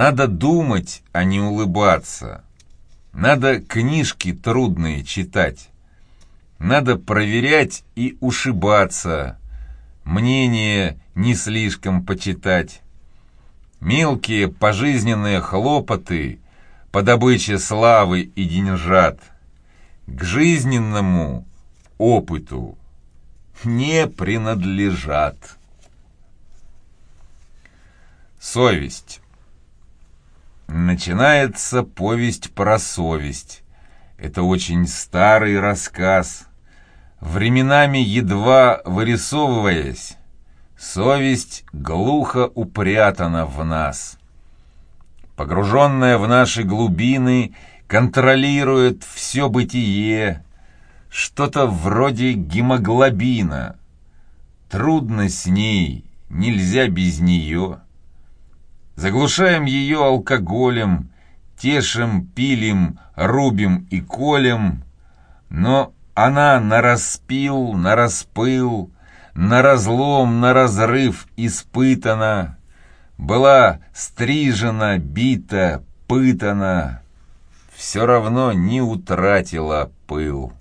Надо думать, а не улыбаться. Надо книжки трудные читать. Надо проверять и ушибаться. Мнение не слишком почитать. Мелкие пожизненные хлопоты по добыче славы и деньжат к жизненному опыту не принадлежат. Совесть. Начинается повесть про совесть. Это очень старый рассказ. Временами едва вырисовываясь, совесть глухо упрятана в нас. Погруженная в наши глубины, контролирует все бытие, что-то вроде гемоглобина. Трудно с ней, нельзя без нее. Заглушаем ее алкоголем, тешим, пилим, рубим и колем, но она на распил, на распыл, на разлом, на разрыв испытана, была стрижена, бита, пытана, все равно не утратила пыл.